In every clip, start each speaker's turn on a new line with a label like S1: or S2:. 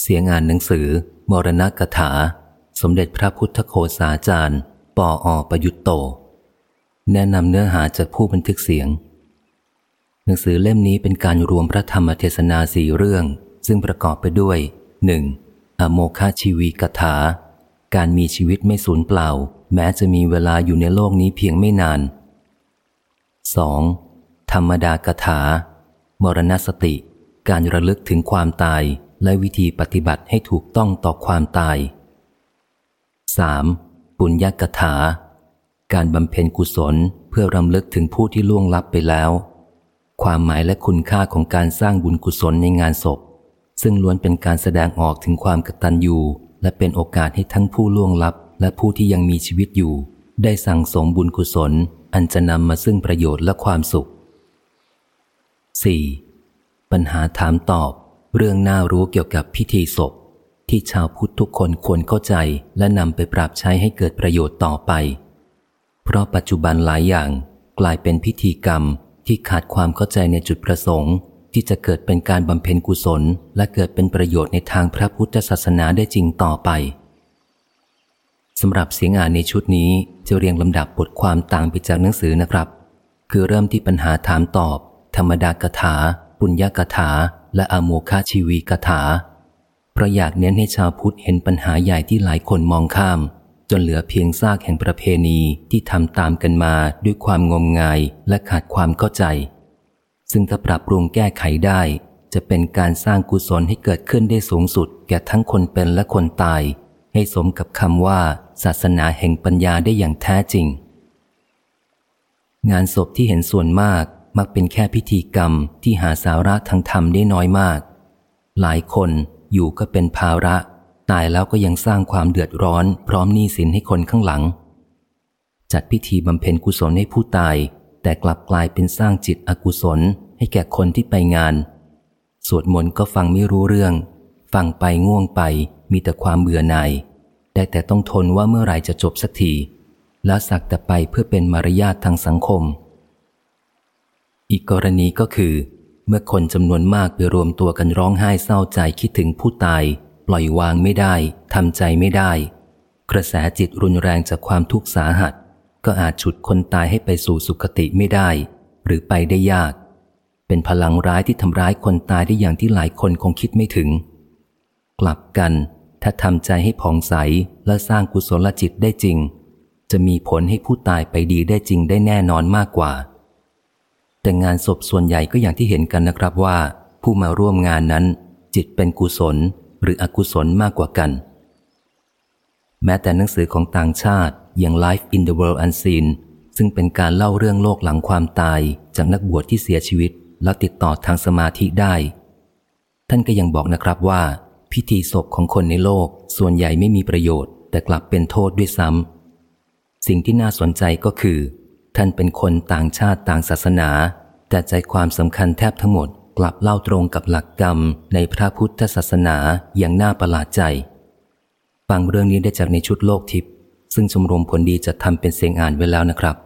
S1: เสียงานหนังสือ มรณกถา สมเด็จพระพุทธโคสาจารย์ ปออประยุตโต แนะนำเนื้อหาจากผู้บันทึกเสียง หนังสือเล่มนี้เป็นการรวมพระธรรมเทศนาสี่เรื่อง ซึ่งประกอบไปด้วย 1. อโมคาชีวีกถา การมีชีวิตไม่สูญเปล่า แม้จะมีเวลาอยู่ในโลกนี้เพียงไม่นาน 2. ธรรมดากถา มรณสติ การระลึกถึงความตาย และวิธีปฏิบัติให้ถูกต้องต่อความตาย 3. ปุญญกถา การบำเพ็ญกุศลเพื่อรำลึกถึงผู้ที่ล่วงลับไปแล้ว ความหมายและคุณค่าของการสร้างบุญกุศลในงานศพ ซึ่งล้วนเป็นการแสดงออกถึงความกตัญญูและเป็นโอกาสให้ทั้งผู้ล่วงลับ และผู้ที่ยังมีชีวิตอยู่ ได้สั่งสมบุญกุศล อันจะนำมาซึ่งประโยชน์และความสุข 4. ปัญหาถามตอบ เรื่องน่ารู้เกี่ยวกับพิธีศพ ที่ชาวพุทธทุกคนควรเข้าใจและนำไปปรับใช้ให้เกิดประโยชน์ต่อไป เพราะปัจจุบันหลายอย่างกลายเป็นพิธีกรรมที่ขาดความเข้าใจในจุดประสงค์ ที่จะเกิดเป็นการบำเพ็ญกุศล และเกิดเป็นประโยชน์ในทางพระพุทธศาสนาได้จริงต่อไปสำหรับเสียงอ่านในชุดนี้จะเรียงลำดับบทความต่างไปจากหนังสือนะครับ คือเริ่มที่ปัญหาถามตอบ ธรรมดากถา ปุญญากถา และอโมคาชีวีกถา เพราะอยากเน้นให้ชาวพุทธเห็นปัญหาใหญ่ที่หลายคนมองข้าม จนเหลือเพียงซากแห่งประเพณีที่ทำตามกันมาด้วยความงมงายและขาดความเข้าใจ ซึ่งถ้าปรับปรุงแก้ไขได้ จะเป็นการสร้างกุศลให้เกิดขึ้นได้สูงสุด แก่ทั้งคนเป็นและคนตาย ให้สมกับคำว่า ศาสนาแห่งปัญญาได้อย่างแท้จริงงานศพที่เห็นส่วนมาก มักเป็นแค่พิธีกรรมที่หาสาระทางธรรมได้น้อยมาก หลายคนอยู่ก็เป็นภาระ ตายแล้วก็ยังสร้างความเดือดร้อน พร้อมหนี้สินให้คนข้างหลัง จัดพิธีบำเพ็ญกุศลให้ผู้ตาย แต่กลับกลายเป็นสร้างจิตอกุศลให้แก่คนที่ไปงาน สวดมนต์ก็ฟังไม่รู้เรื่อง ฟังไปง่วงไปมีแต่ความเบื่อหน่ายได้แต่ต้องทนว่าเมื่อไหร่จะจบสักทีและสักแต่ไปเพื่อเป็นมารยาททางสังคม อีกกรณีก็คือ เมื่อคนจำนวนมากไปรวมตัวกันร้องไห้เศร้าใจคิดถึงผู้ตาย ปล่อยวางไม่ได้ทำใจไม่ได้ กระแสจิตรุนแรงจากความทุกข์สาหัส ก็อาจฉุดคนตายให้ไปสู่สุคติไม่ได้ หรือไปได้ยาก เป็นพลังร้ายที่ทำร้ายคนตายได้อย่างที่หลายคนคงคิดไม่ถึง กลับกัน ถ้าทำใจให้ผ่องใสและสร้างกุศลจิตได้จริง จะมีผลให้ผู้ตายไปดีได้จริงได้แน่นอนมากกว่า แต่งานศพส่วนใหญ่ก็อย่างที่เห็นกันนะครับว่า ผู้มาร่วมงานนั้น จิตเป็นกุศลหรืออกุศลมากกว่ากัน แม้แต่หนังสือของต่างชาติอย่าง Life in the World Unseen ซึ่งเป็นการเล่าเรื่องโลกหลังความตายจากนักบวชที่เสียชีวิต แล้วติดต่อทางสมาธิได้ ท่านก็ยังบอกนะครับว่า พิธีศพของคนในโลกส่วนใหญ่ไม่มีประโยชน์ แต่กลับเป็นโทษด้วยซ้ำสิ่งที่น่าสนใจก็คือ ท่านเป็นคนต่างชาติต่างศาสนา แต่ใจความสำคัญแทบทั้งหมดกลับเล่าตรงกับหลักกรรมในพระพุทธศาสนาอย่างน่าประหลาดใจ ฟังเรื่องนี้ได้จากในชุดโลกทิพย์ซึ่งชมรมผลดีจะทำเป็นเสียงอ่านไว้แล้วนะครับ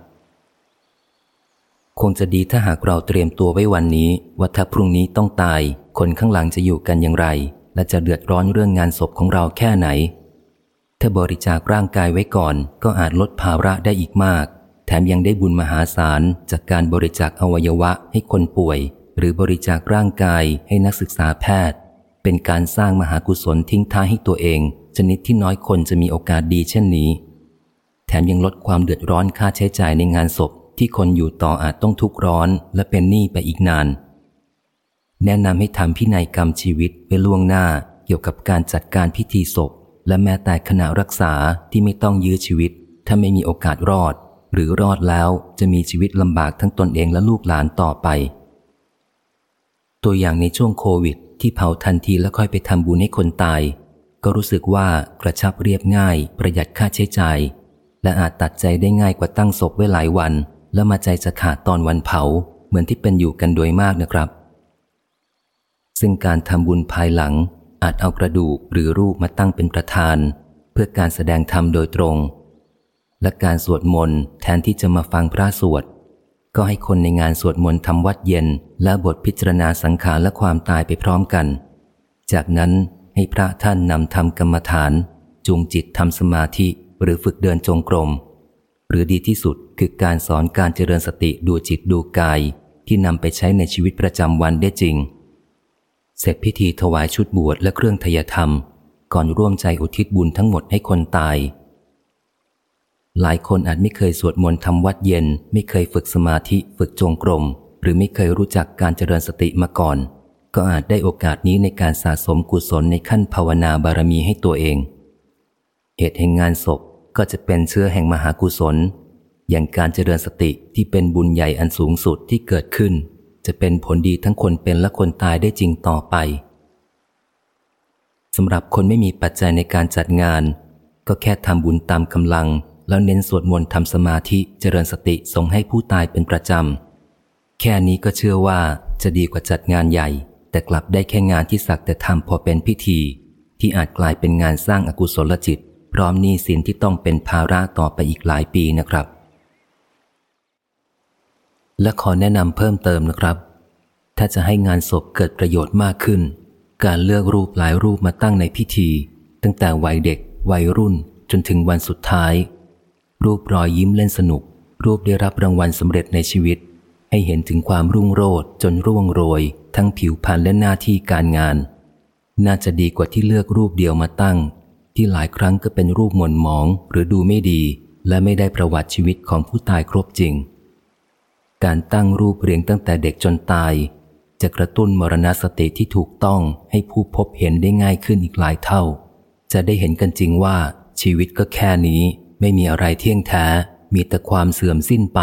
S1: คงจะดีถ้าหากเราเตรียมตัวไว้วันนี้ว่าถ้าพรุ่งนี้ต้องตาย คนข้างหลังจะอยู่กันอย่างไร และจะเดือดร้อนเรื่องงานศพของเราแค่ไหน ถ้าบริจาคร่างกายไว้ก่อนก็อาจลดภาระได้อีกมาก แถมยังได้บุญมหาศาลจากการบริจาคอวัยวะให้คนป่วย หรือบริจาคร่างกายให้นักศึกษาแพทย์ เป็นการสร้างมหากุศลทิ้งท้ายให้ตัวเอง ชนิดที่น้อยคนจะมีโอกาสดีเช่นนี้ แถมยังลดความเดือดร้อนค่าใช้จ่ายในงานศพ ที่คนอยู่ต่ออาจต้องทุกข์ร้อน และเป็นหนี้ไปอีกนาน แนะนำให้ทำพินัยกรรมชีวิตไปล่วงหน้าเกี่ยวกับการจัดการพิธีศพ และแม้แต่ขณะรักษาที่ไม่ต้องยื้อชีวิต ถ้าไม่มีโอกาสรอด หรือรอดแล้วจะมีชีวิตลำบากทั้งตนเองและลูกหลานต่อไป ตัวอย่างในช่วงโควิด ที่เผาทันทีแล้วค่อยไปทำบุญให้คนตาย ก็รู้สึกว่ากระชับเรียบง่าย ประหยัดค่าใช้จ่าย และอาจตัดใจได้ง่ายกว่าตั้งศพไว้หลายวัน แล้วมาใจจะขาดตอนวันเผาเหมือนที่เป็นอยู่กันโดยมากนะครับ ซึ่งการทำบุญภายหลังอาจเอากระดูกหรือรูปมาตั้งเป็นประธาน เพื่อการแสดงธรรมโดยตรง และการสวดมนต์แทนที่จะมาฟังพระสวด ก็ให้คนในงานสวดมนต์ทำวัดเย็น และบทพิจารณาสังขารและความตายไปพร้อมกัน จากนั้นให้พระท่านนำทำกรรมฐาน จูงจิตทำสมาธิหรือฝึกเดินจงกรม หรือดีที่สุดคือการสอนการเจริญสติดูจิตดูกาย ที่นำไปใช้ในชีวิตประจำวันได้จริง เสร็จพิธีถวายชุดบวชและเครื่องทยธรรม ก่อนร่วมใจอุทิศบุญทั้งหมดให้คนตาย หลายคนอาจไม่เคยสวดมนต์ทำวัดเย็น ไม่เคยฝึกสมาธิฝึกจงกรม หรือไม่เคยรู้จักการเจริญสติมาก่อน ก็อาจได้โอกาสนี้ในการสะสมกุศลในขั้นภาวนาบารมีให้ตัวเอง เหตุแห่งงานศพก็จะเป็นเชื้อแห่งมหากุศล อย่างการเจริญสติที่เป็นบุญใหญ่อันสูงสุดที่เกิดขึ้น จะเป็นผลดีทั้งคนเป็นและคนตายได้จริงต่อไปสำหรับคนไม่มีปัจจัยในการจัดงาน ก็แค่ทำบุญตามกำลัง แล้วเน้นสวดมนต์ทำสมาธิเจริญสติส่งให้ผู้ตายเป็นประจำ แค่นี้ก็เชื่อว่าจะดีกว่าจัดงานใหญ่ แต่กลับได้แค่งานที่สักแต่ทำพอเป็นพิธี ที่อาจกลายเป็นงานสร้างอากุศลจิต พร้อมหนี้สินที่ต้องเป็นภาระต่อไปอีกหลายปีนะครับ และขอแนะนำเพิ่มเติมนะครับ ถ้าจะให้งานศพเกิดประโยชน์มากขึ้น การเลือกรูปหลายรูปมาตั้งในพิธี ตั้งแต่วัยเด็กวัยรุ่นจนถึงวันสุดท้าย รูปรอยยิ้มเล่นสนุก รูปได้รับรางวัลสำเร็จในชีวิต ให้เห็นถึงความรุ่งโรจน์จนร่วงโรย ทั้งผิวพรรณและหน้าที่การงาน น่าจะดีกว่าที่เลือกรูปเดียวมาตั้ง ที่หลายครั้งก็เป็นรูปหม่นหมองหรือดูไม่ดี และไม่ได้ประวัติชีวิตของผู้ตายครบจริง การตั้งรูปเรียงตั้งแต่เด็กจนตาย จะกระตุ้นมรณสติที่ถูกต้องให้ผู้พบเห็นได้ง่ายขึ้นอีกหลายเท่า จะได้เห็นกันจริงว่าชีวิตก็แค่นี้ ไม่มีอะไรเที่ยงแท้ มีแต่ความเสื่อมสิ้นไป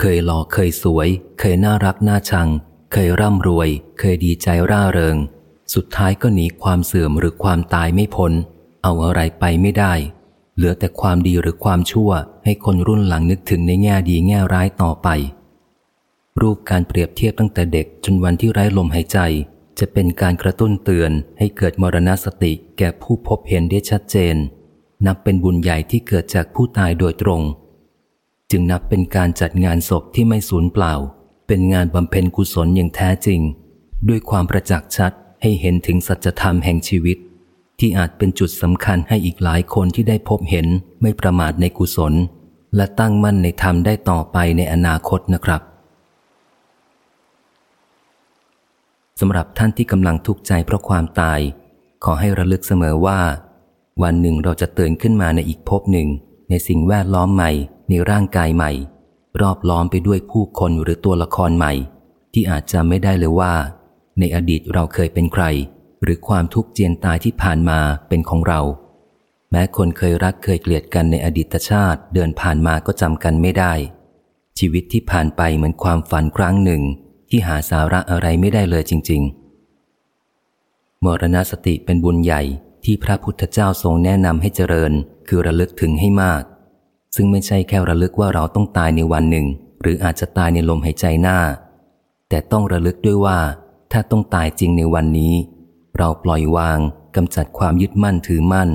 S1: เคยหล่อเคยสวย เคยน่ารักน่าชัง เคยร่ำรวย เคยดีใจร่าเริง สุดท้ายก็หนีความเสื่อมหรือความตายไม่พ้น เอาอะไรไปไม่ได้ เหลือแต่ความดีหรือความชั่ว ให้คนรุ่นหลังนึกถึงในแง่ดีแง่ร้ายต่อไป รูปการเปรียบเทียบตั้งแต่เด็กจนวันที่ไร้ลมหายใจ จะเป็นการกระตุ้นเตือนให้เกิดมรณสติแก่ผู้พบเห็นได้ชัดเจน นับเป็นบุญใหญ่ที่เกิดจากผู้ตายโดยตรง จึงนับเป็นการจัดงานศพที่ไม่สูญเปล่า เป็นงานบำเพ็ญกุศลอย่างแท้จริง ด้วยความประจักษ์ชัดให้เห็นถึงสัจธรรมแห่งชีวิต ที่อาจเป็นจุดสำคัญให้อีกหลายคนที่ได้พบเห็นไม่ประมาทในกุศล และตั้งมั่นในธรรมได้ต่อไปในอนาคตนะครับสำหรับท่านที่กำลังทุกข์ใจเพราะความตาย ขอให้ระลึกเสมอว่า วันหนึ่งเราจะตื่นขึ้นมาในอีกภพหนึ่ง ในสิ่งแวดล้อมใหม่ ในร่างกายใหม่ รอบล้อมไปด้วยผู้คนหรือตัวละครใหม่ ที่อาจจะไม่ได้เลยว่า ในอดีตเราเคยเป็นใคร หรือความทุกข์เจียนตายที่ผ่านมาเป็นของเรา แม้คนเคยรักเคยเกลียดกันในอดีตชาติเดินผ่านมาก็จำกันไม่ได้ ชีวิตที่ผ่านไปเหมือนความฝันครั้งหนึ่ง ที่หาสาระอะไรไม่ได้เลยจริง ๆ มรณสติเป็นบุญใหญ่ ที่พระพุทธเจ้าทรงแนะนำให้เจริญ คือระลึกถึงให้มาก ซึ่งไม่ใช่แค่ระลึกว่าเราต้องตายในวันหนึ่ง หรืออาจจะตายในลมหายใจหน้า แต่ต้องระลึกด้วยว่า ถ้าต้องตายจริงในวันนี้ เราปล่อยวางกำจัดความยึดมั่นถือมั่น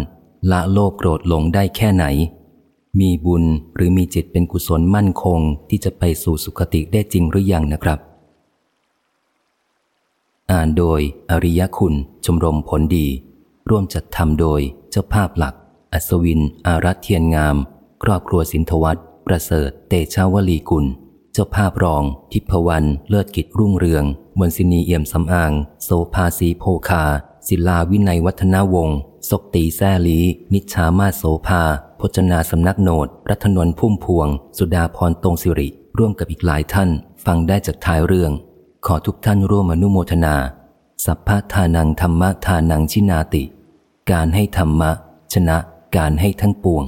S1: ละโลภโกรธหลงได้แค่ไหน มีบุญหรือมีจิตเป็นกุศลมั่นคงที่จะไปสู่สุคติได้จริงหรือยังนะครับ อ่านโดยอริยคุณชมรมผลดี ร่วมจัดทำโดยเจ้าภาพหลัก อัศวิน อารัตเทียนงาม ครอบครัวสินทวัตประเสริฐ เตชาวลีกุล เจ้าภาพรอง ทิพวรรณเลิศกิจรุ่งเรืองมนสินีเอี่ยมสำอางโซภาสีโพคา ศิลาวินัยวัฒนาวงศ์ศกตีแซลี นิชามาโสภา พจนาสำนักโนด รัตนนพุ่มพวง สุดาพรตรงสิริ ร่วมกับอีกหลายท่าน ฟังได้จากท้ายเรื่อง ขอทุกท่านร่วมอนุโมทนา สัพพะทานังธรรมะทานังชินาติ การให้ธรรมะ ชนะการให้ทั้งปวง